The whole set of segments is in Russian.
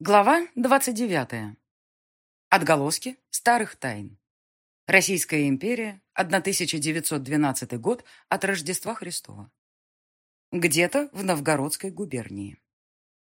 Глава 29. Отголоски старых тайн. Российская империя, 1912 год от Рождества Христова. Где-то в Новгородской губернии.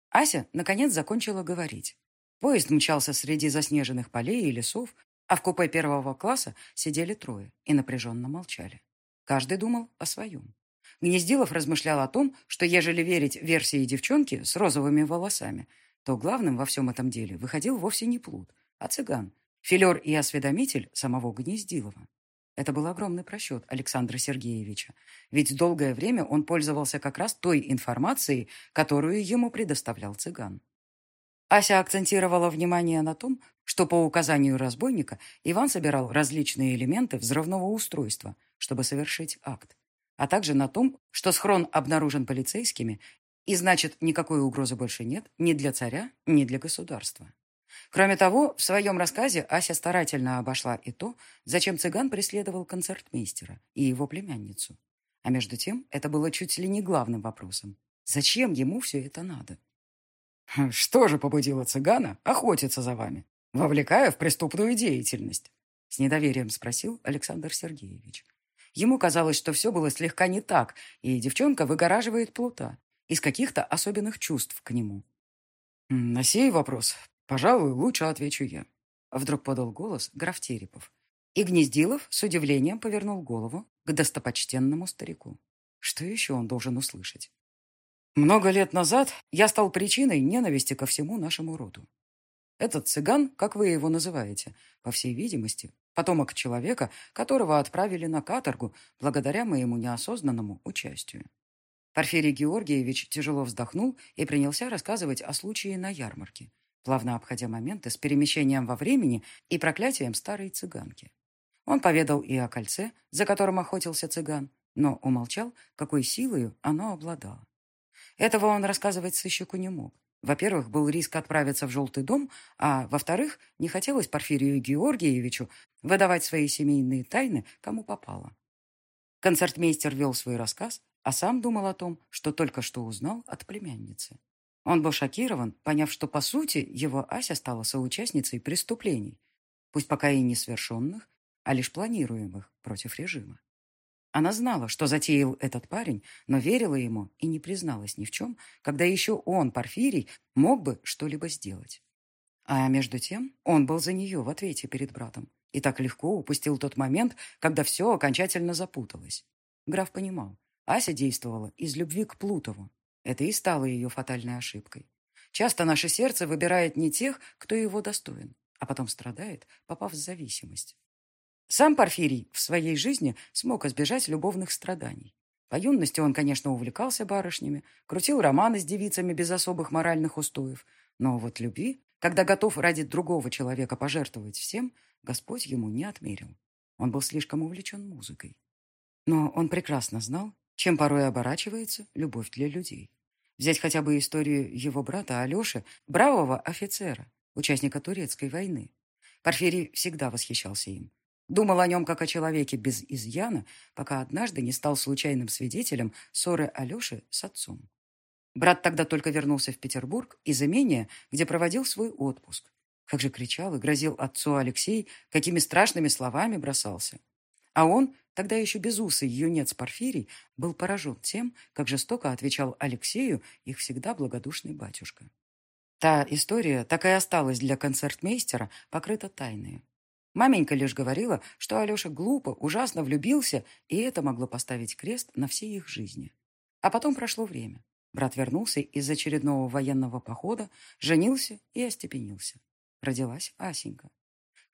Ася, наконец, закончила говорить. Поезд мчался среди заснеженных полей и лесов, а в купе первого класса сидели трое и напряженно молчали. Каждый думал о своем. Гнездилов размышлял о том, что ежели верить версии девчонки с розовыми волосами – то главным во всем этом деле выходил вовсе не плут, а цыган, филер и осведомитель самого Гнездилова. Это был огромный просчет Александра Сергеевича, ведь долгое время он пользовался как раз той информацией, которую ему предоставлял цыган. Ася акцентировала внимание на том, что по указанию разбойника Иван собирал различные элементы взрывного устройства, чтобы совершить акт, а также на том, что схрон обнаружен полицейскими и значит, никакой угрозы больше нет ни для царя, ни для государства. Кроме того, в своем рассказе Ася старательно обошла и то, зачем цыган преследовал концертмейстера и его племянницу. А между тем, это было чуть ли не главным вопросом. Зачем ему все это надо? «Что же побудило цыгана охотиться за вами, вовлекая в преступную деятельность?» С недоверием спросил Александр Сергеевич. Ему казалось, что все было слегка не так, и девчонка выгораживает плута, из каких-то особенных чувств к нему. «На сей вопрос, пожалуй, лучше отвечу я», — вдруг подал голос граф Терепов. И Гнездилов с удивлением повернул голову к достопочтенному старику. Что еще он должен услышать? «Много лет назад я стал причиной ненависти ко всему нашему роду. Этот цыган, как вы его называете, по всей видимости, потомок человека, которого отправили на каторгу благодаря моему неосознанному участию. Порфирий Георгиевич тяжело вздохнул и принялся рассказывать о случае на ярмарке, плавно обходя моменты с перемещением во времени и проклятием старой цыганки. Он поведал и о кольце, за которым охотился цыган, но умолчал, какой силою оно обладало. Этого он рассказывать сыщику не мог. Во-первых, был риск отправиться в желтый дом, а во-вторых, не хотелось Порфирию Георгиевичу выдавать свои семейные тайны, кому попало. Концертмейстер вел свой рассказ, а сам думал о том, что только что узнал от племянницы. Он был шокирован, поняв, что, по сути, его Ася стала соучастницей преступлений, пусть пока и не совершенных, а лишь планируемых против режима. Она знала, что затеял этот парень, но верила ему и не призналась ни в чем, когда еще он, Порфирий, мог бы что-либо сделать. А между тем он был за нее в ответе перед братом и так легко упустил тот момент, когда все окончательно запуталось. Граф понимал, Ася действовала из любви к Плутову. Это и стало ее фатальной ошибкой. Часто наше сердце выбирает не тех, кто его достоин, а потом страдает, попав в зависимость. Сам Порфирий в своей жизни смог избежать любовных страданий. По юности он, конечно, увлекался барышнями, крутил романы с девицами без особых моральных устоев, но вот любви, когда готов ради другого человека пожертвовать всем, Господь ему не отмерил. Он был слишком увлечен музыкой. Но он прекрасно знал, чем порой оборачивается любовь для людей. Взять хотя бы историю его брата Алеши, бравого офицера, участника Турецкой войны. Порфирий всегда восхищался им. Думал о нем как о человеке без изъяна, пока однажды не стал случайным свидетелем ссоры Алеши с отцом. Брат тогда только вернулся в Петербург из имения, где проводил свой отпуск. Как же кричал и грозил отцу Алексей, какими страшными словами бросался. А он, тогда еще безусый юнец Порфирий, был поражен тем, как жестоко отвечал Алексею их всегда благодушный батюшка. Та история так и осталась для концертмейстера покрыта тайной. Маменька лишь говорила, что Алеша глупо, ужасно влюбился, и это могло поставить крест на всей их жизни. А потом прошло время. Брат вернулся из очередного военного похода, женился и остепенился. Родилась Асенька.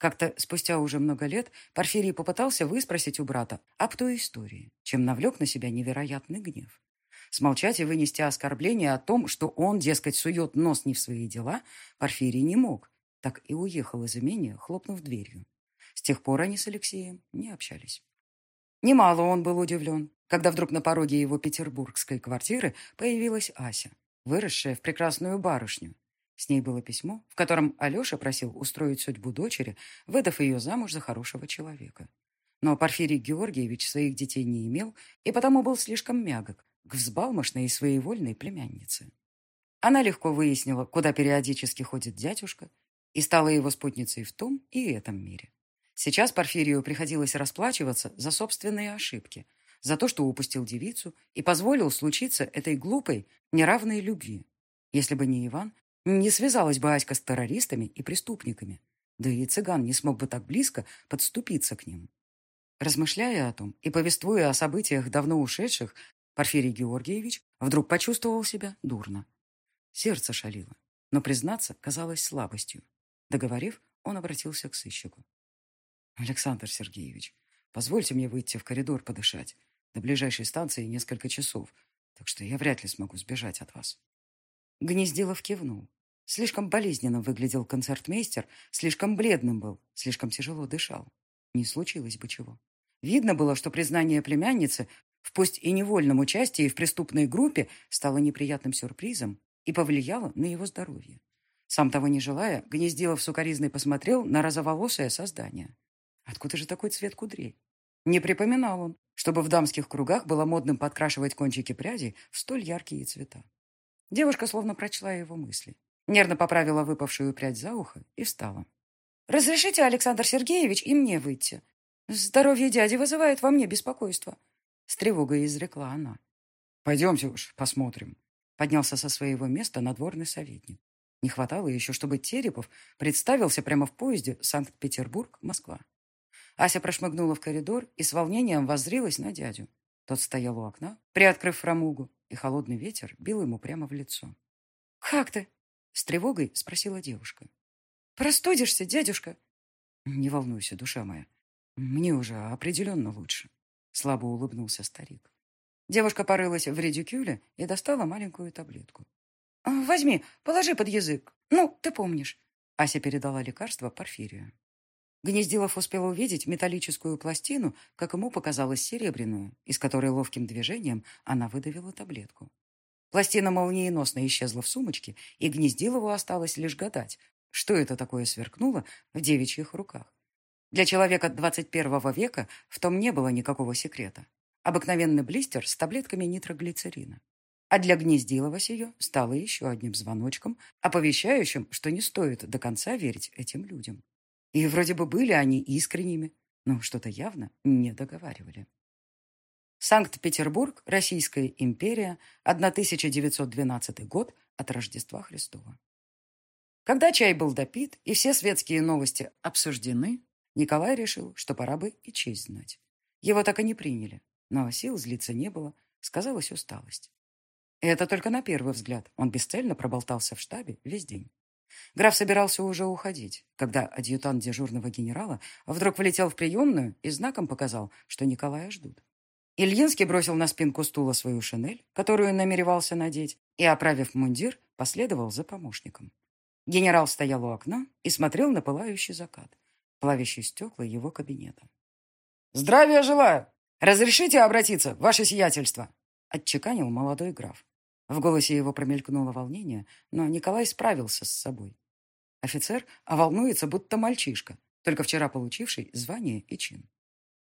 Как-то спустя уже много лет Порфирий попытался выспросить у брата об той истории, чем навлек на себя невероятный гнев. Смолчать и вынести оскорбление о том, что он, дескать, сует нос не в свои дела, Порфирий не мог, так и уехал из имения, хлопнув дверью. С тех пор они с Алексеем не общались. Немало он был удивлен, когда вдруг на пороге его петербургской квартиры появилась Ася, выросшая в прекрасную барышню, с ней было письмо, в котором Алеша просил устроить судьбу дочери, выдав ее замуж за хорошего человека. Но Порфирий Георгиевич своих детей не имел и потому был слишком мягок к взбалмошной и своевольной племяннице. Она легко выяснила, куда периодически ходит дядюшка, и стала его спутницей в том и этом мире. Сейчас Порфирию приходилось расплачиваться за собственные ошибки, за то, что упустил девицу и позволил случиться этой глупой, неравной любви. Если бы не Иван, не связалась бы Аська с террористами и преступниками, да и цыган не смог бы так близко подступиться к ним. Размышляя о том и повествуя о событиях давно ушедших, Порфирий Георгиевич вдруг почувствовал себя дурно. Сердце шалило, но признаться казалось слабостью. Договорив, он обратился к сыщику. «Александр Сергеевич, позвольте мне выйти в коридор подышать. До ближайшей станции несколько часов, так что я вряд ли смогу сбежать от вас». Гнездилов кивнул. Слишком болезненно выглядел концертмейстер, слишком бледным был, слишком тяжело дышал. Не случилось бы чего. Видно было, что признание племянницы в пусть и невольном участии в преступной группе стало неприятным сюрпризом и повлияло на его здоровье. Сам того не желая, Гнездилов сукоризной посмотрел на розоволосое создание. Откуда же такой цвет кудрей? Не припоминал он, чтобы в дамских кругах было модным подкрашивать кончики прядей в столь яркие цвета. Девушка словно прочла его мысли. Нервно поправила выпавшую прядь за ухо и встала. «Разрешите, Александр Сергеевич, и мне выйти. Здоровье дяди вызывает во мне беспокойство», — с тревогой изрекла она. «Пойдемте уж, посмотрим», — поднялся со своего места надворный советник. Не хватало еще, чтобы Терепов представился прямо в поезде Санкт-Петербург-Москва. Ася прошмыгнула в коридор и с волнением воззрилась на дядю. Тот стоял у окна, приоткрыв фрамугу, и холодный ветер бил ему прямо в лицо. «Как ты?» — с тревогой спросила девушка. «Простудишься, дядюшка?» «Не волнуйся, душа моя. Мне уже определенно лучше», — слабо улыбнулся старик. Девушка порылась в редикюле и достала маленькую таблетку. «Возьми, положи под язык. Ну, ты помнишь». Ася передала лекарство Порфирию. Гнездилов успел увидеть металлическую пластину, как ему показалось серебряную, из которой ловким движением она выдавила таблетку. Пластина молниеносно исчезла в сумочке, и Гнездилову осталось лишь гадать, что это такое сверкнуло в девичьих руках. Для человека 21 века в том не было никакого секрета. Обыкновенный блистер с таблетками нитроглицерина. А для Гнездилова сие стало еще одним звоночком, оповещающим, что не стоит до конца верить этим людям. И вроде бы были они искренними, но что-то явно не договаривали. Санкт-Петербург, Российская империя, 1912 год от Рождества Христова. Когда чай был допит и все светские новости обсуждены, Николай решил, что пора бы и честь знать. Его так и не приняли, но сил злиться не было, сказалась усталость. И это только на первый взгляд. Он бесцельно проболтался в штабе весь день. Граф собирался уже уходить, когда адъютант дежурного генерала вдруг влетел в приемную и знаком показал, что Николая ждут. Ильинский бросил на спинку стула свою шинель, которую намеревался надеть, и, оправив мундир, последовал за помощником. Генерал стоял у окна и смотрел на пылающий закат, плавящий стекла его кабинета. «Здравия желаю! Разрешите обратиться, ваше сиятельство!» отчеканил молодой граф. В голосе его промелькнуло волнение, но Николай справился с собой. Офицер, а волнуется, будто мальчишка, только вчера получивший звание и чин.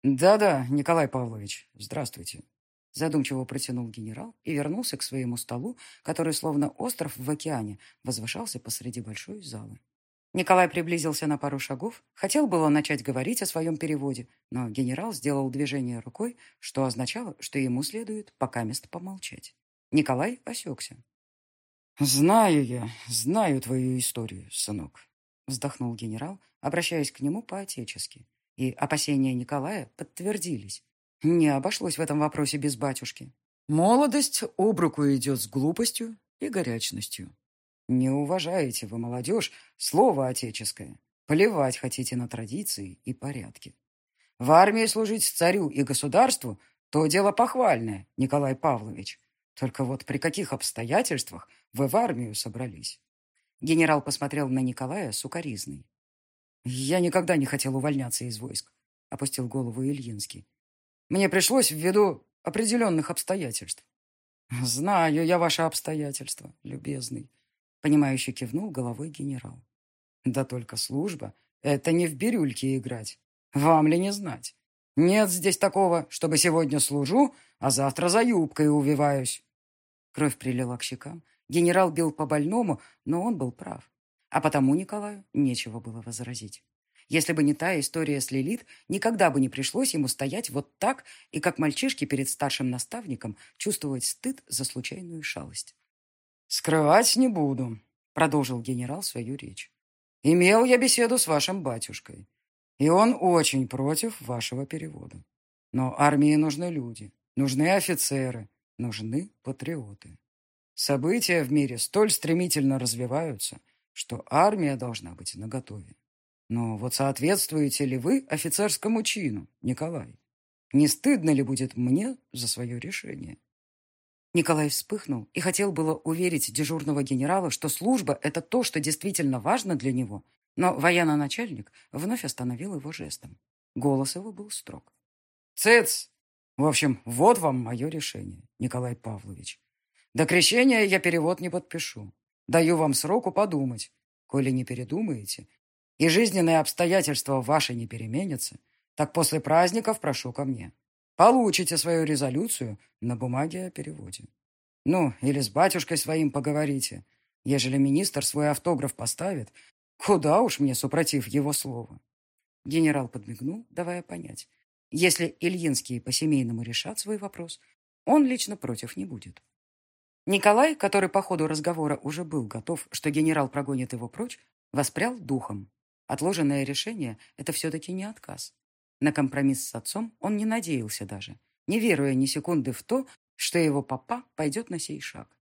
«Да-да, Николай Павлович, здравствуйте», задумчиво протянул генерал и вернулся к своему столу, который, словно остров в океане, возвышался посреди большой залы. Николай приблизился на пару шагов, хотел было начать говорить о своем переводе, но генерал сделал движение рукой, что означало, что ему следует пока мест помолчать. Николай осекся. «Знаю я, знаю твою историю, сынок», — вздохнул генерал, обращаясь к нему по-отечески. И опасения Николая подтвердились. Не обошлось в этом вопросе без батюшки. «Молодость об руку идет с глупостью и горячностью. Не уважаете вы, молодежь, слово отеческое. Поливать хотите на традиции и порядки. В армии служить царю и государству — то дело похвальное, Николай Павлович. Только вот при каких обстоятельствах вы в армию собрались? Генерал посмотрел на Николая сукоризный. Я никогда не хотел увольняться из войск, опустил голову Ильинский. Мне пришлось ввиду определенных обстоятельств. Знаю я ваши обстоятельства, любезный, понимающе кивнул головой генерал. Да только служба — это не в бирюльке играть. Вам ли не знать? Нет здесь такого, чтобы сегодня служу, а завтра за юбкой увиваюсь. Кровь прилила к щекам, Генерал бил по больному, но он был прав. А потому Николаю нечего было возразить. Если бы не та история с Лилит, никогда бы не пришлось ему стоять вот так и, как мальчишки перед старшим наставником, чувствовать стыд за случайную шалость. «Скрывать не буду», — продолжил генерал свою речь. «Имел я беседу с вашим батюшкой, и он очень против вашего перевода. Но армии нужны люди, нужны офицеры, нужны патриоты. События в мире столь стремительно развиваются, что армия должна быть наготове. Но вот соответствуете ли вы офицерскому чину, Николай? Не стыдно ли будет мне за свое решение? Николай вспыхнул и хотел было уверить дежурного генерала, что служба – это то, что действительно важно для него, но военно-начальник вновь остановил его жестом. Голос его был строг. «Цыц! В общем, вот вам мое решение, Николай Павлович. До крещения я перевод не подпишу. Даю вам сроку подумать. Коли не передумаете, и жизненные обстоятельства ваши не переменятся, так после праздников прошу ко мне. Получите свою резолюцию на бумаге о переводе. Ну, или с батюшкой своим поговорите. Ежели министр свой автограф поставит, куда уж мне супротив его слова. Генерал подмигнул, давая понять. Если Ильинские по-семейному решат свой вопрос, он лично против не будет. Николай, который по ходу разговора уже был готов, что генерал прогонит его прочь, воспрял духом. Отложенное решение – это все-таки не отказ. На компромисс с отцом он не надеялся даже, не веруя ни секунды в то, что его папа пойдет на сей шаг.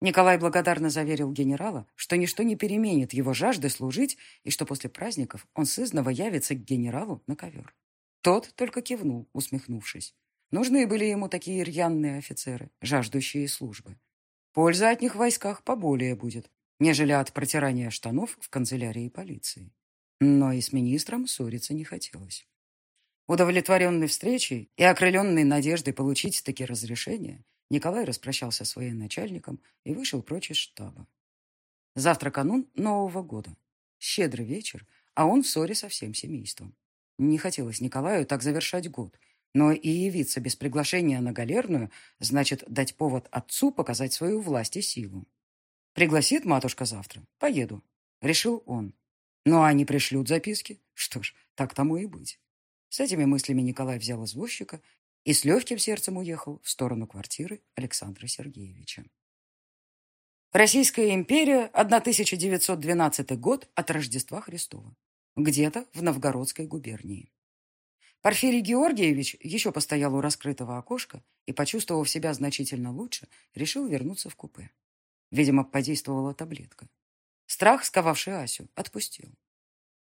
Николай благодарно заверил генерала, что ничто не переменит его жажды служить и что после праздников он сызново явится к генералу на ковер. Тот только кивнул, усмехнувшись. Нужны были ему такие рьяные офицеры, жаждущие службы. Польза от них в войсках поболее будет, нежели от протирания штанов в канцелярии полиции. Но и с министром ссориться не хотелось. Удовлетворенный встречей и окрыленный надеждой получить таки разрешение, Николай распрощался с военачальником и вышел прочь из штаба. Завтра канун Нового года. Щедрый вечер, а он в ссоре со всем семейством. Не хотелось Николаю так завершать год, но и явиться без приглашения на галерную значит дать повод отцу показать свою власть и силу. Пригласит матушка завтра, поеду, решил он. Ну, а они пришлют записки? Что ж, так тому и быть. С этими мыслями Николай взял извозчика и с легким сердцем уехал в сторону квартиры Александра Сергеевича. Российская империя, 1912 год от Рождества Христова. Где-то в Новгородской губернии. Порфирий Георгиевич еще постоял у раскрытого окошка и, почувствовав себя значительно лучше, решил вернуться в купе. Видимо, подействовала таблетка. Страх, сковавший Асю, отпустил.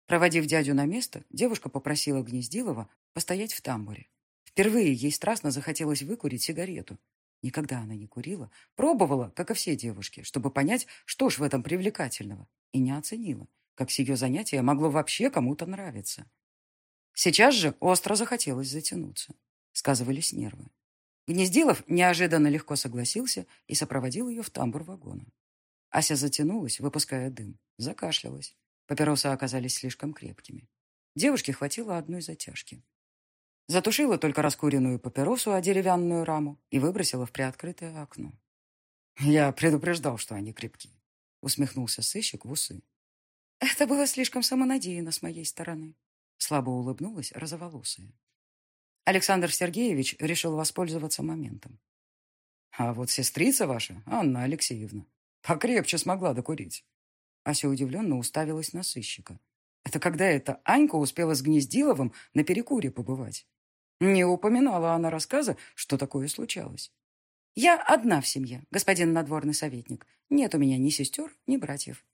Проводив дядю на место, девушка попросила Гнездилова постоять в тамбуре. Впервые ей страстно захотелось выкурить сигарету. Никогда она не курила, пробовала, как и все девушки, чтобы понять, что ж в этом привлекательного, и не оценила, как сие занятие могло вообще кому-то нравиться. Сейчас же остро захотелось затянуться. Сказывались нервы. Гнездилов неожиданно легко согласился и сопроводил ее в тамбур вагона. Ася затянулась, выпуская дым, закашлялась. Папиросы оказались слишком крепкими. Девушке хватило одной затяжки. Затушила только раскуренную папиросу о деревянную раму и выбросила в приоткрытое окно. «Я предупреждал, что они крепки», — усмехнулся сыщик в усы. «Это было слишком самонадеянно с моей стороны», — слабо улыбнулась розоволосая. Александр Сергеевич решил воспользоваться моментом. «А вот сестрица ваша, Анна Алексеевна, Покрепче смогла докурить. Ася удивленно уставилась на сыщика. Это когда это Анька успела с Гнездиловым на перекуре побывать? Не упоминала она рассказа, что такое случалось. Я одна в семье, господин надворный советник. Нет у меня ни сестер, ни братьев.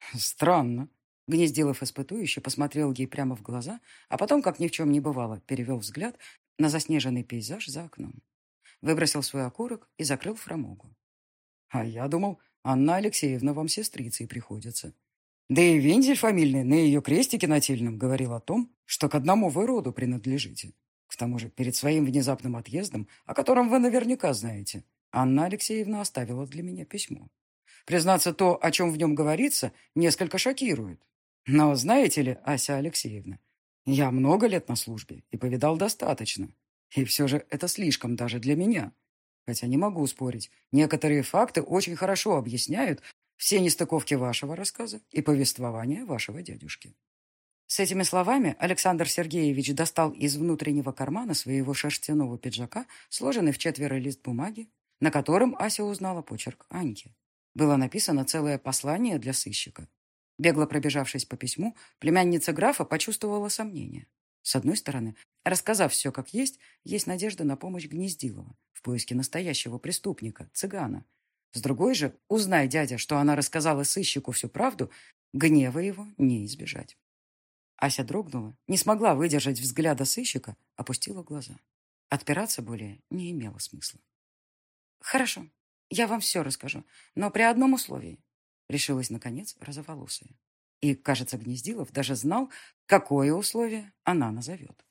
Странно. Гнездилов испытующе посмотрел ей прямо в глаза, а потом, как ни в чем не бывало, перевел взгляд на заснеженный пейзаж за окном. Выбросил свой окурок и закрыл фрамугу. А я думал, Анна Алексеевна вам сестрицей приходится. Да и вензель фамильный на ее крестике нательном говорил о том, что к одному вы роду принадлежите. К тому же перед своим внезапным отъездом, о котором вы наверняка знаете, Анна Алексеевна оставила для меня письмо. Признаться, то, о чем в нем говорится, несколько шокирует. Но знаете ли, Ася Алексеевна, я много лет на службе и повидал достаточно. И все же это слишком даже для меня. Хотя не могу спорить. Некоторые факты очень хорошо объясняют все нестыковки вашего рассказа и повествования вашего дядюшки. С этими словами Александр Сергеевич достал из внутреннего кармана своего шерстяного пиджака сложенный в четверо лист бумаги, на котором Ася узнала почерк Аньки. Было написано целое послание для сыщика. Бегло пробежавшись по письму, племянница графа почувствовала сомнение. С одной стороны, рассказав все как есть, есть надежда на помощь Гнездилова в поиске настоящего преступника, цыгана. С другой же, узнай, дядя, что она рассказала сыщику всю правду, гнева его не избежать. Ася дрогнула, не смогла выдержать взгляда сыщика, опустила глаза. Отпираться более не имело смысла. «Хорошо, я вам все расскажу, но при одном условии», — решилась, наконец, розоволосая. И, кажется, Гнездилов даже знал, какое условие она назовет.